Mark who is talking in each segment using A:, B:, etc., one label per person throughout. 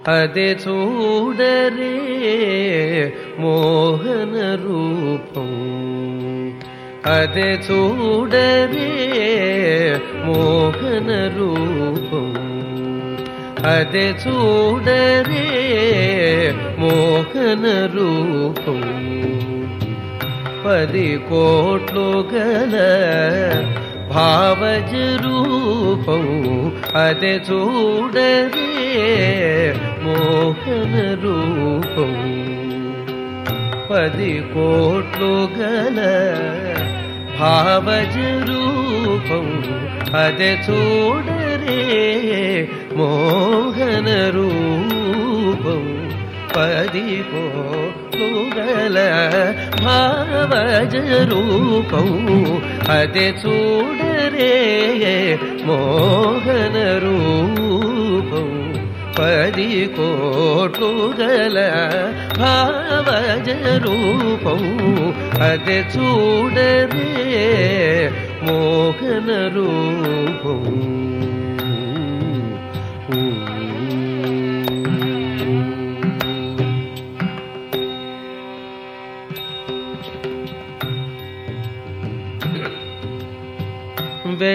A: అదే చూడరే మోహన రూపం. అదే చూడరే మోహన రూపం. అదే చూడరే మోహన రూపం. పది కోట్లు గల भावज रूपौ अदचूडरे मोहन रूपौ पदि भावजरूपे छोडरे मोहनरूपदी पो तुलजरूपे छोडरे मोहनरूप। पदि पो तुलरूपे छोड రూపం అదే చూడరే మోహన రూపం పది కోట్లు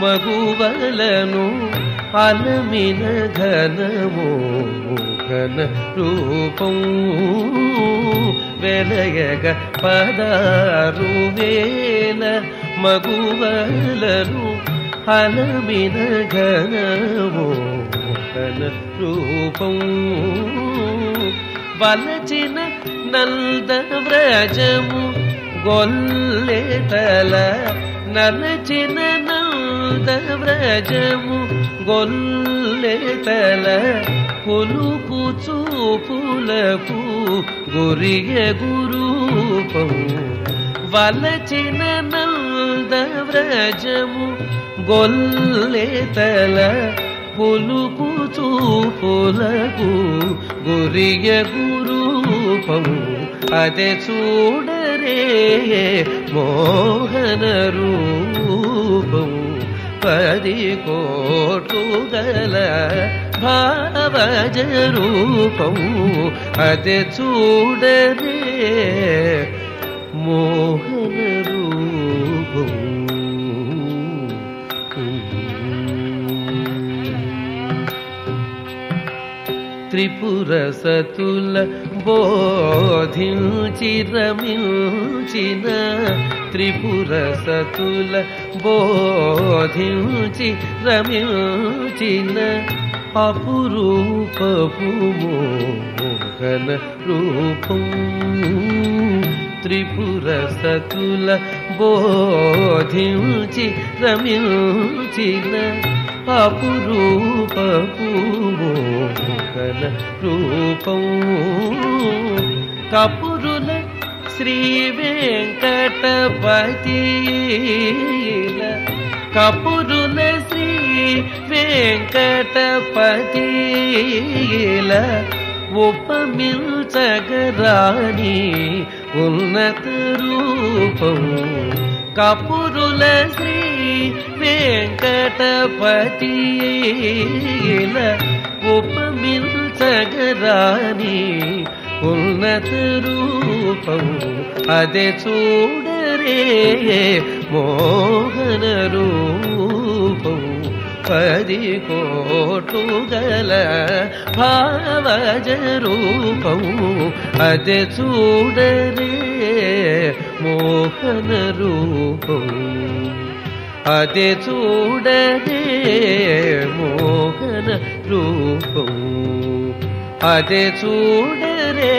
A: మగువలను అలమిన ఘనమో ఘన రూపం వెలయగ పదారు వేల మగువలను అలమిన ఘనమో ఘన రూపం వలచిన నంద వ్రజము గొల్లెతల నలచిన వ్రజము గొల్లెతల పులుపు చూపులకు గురియ గురూపము. వలచిన నంద వ్రజము గొల్లెతల పులుపు చూపులకు గురియ గురూపము. అదే చూడరే మోహన రూపము. పది కోటుగల భావజ రూపము అది చూడరే మోహన త్రిపుర సతుల బోధించి త్రిపుర సతుల బోధించి రమించిన అపురూపపు మోహన రూపం. త్రిపుర సతుల బోధించి రమించిన అపురూపపు మోహన రూపం కపురుల శ్రీ వెంకటపతి కపురుల శ్రీ వెంకటపతి ఉపమిల్చగరాని ఉన్నత రూపం. కపురుల శ్రీ వెంకటపతి ఉపమిల్చగరాని ఉన్నత రూపం అదే చూడరే మోహన రూపం. పది కోటుగల భావజ రూపం అదే చూడరే మోహన రూపం. అదే చూడరే మోహన రూపం అదే చూడరే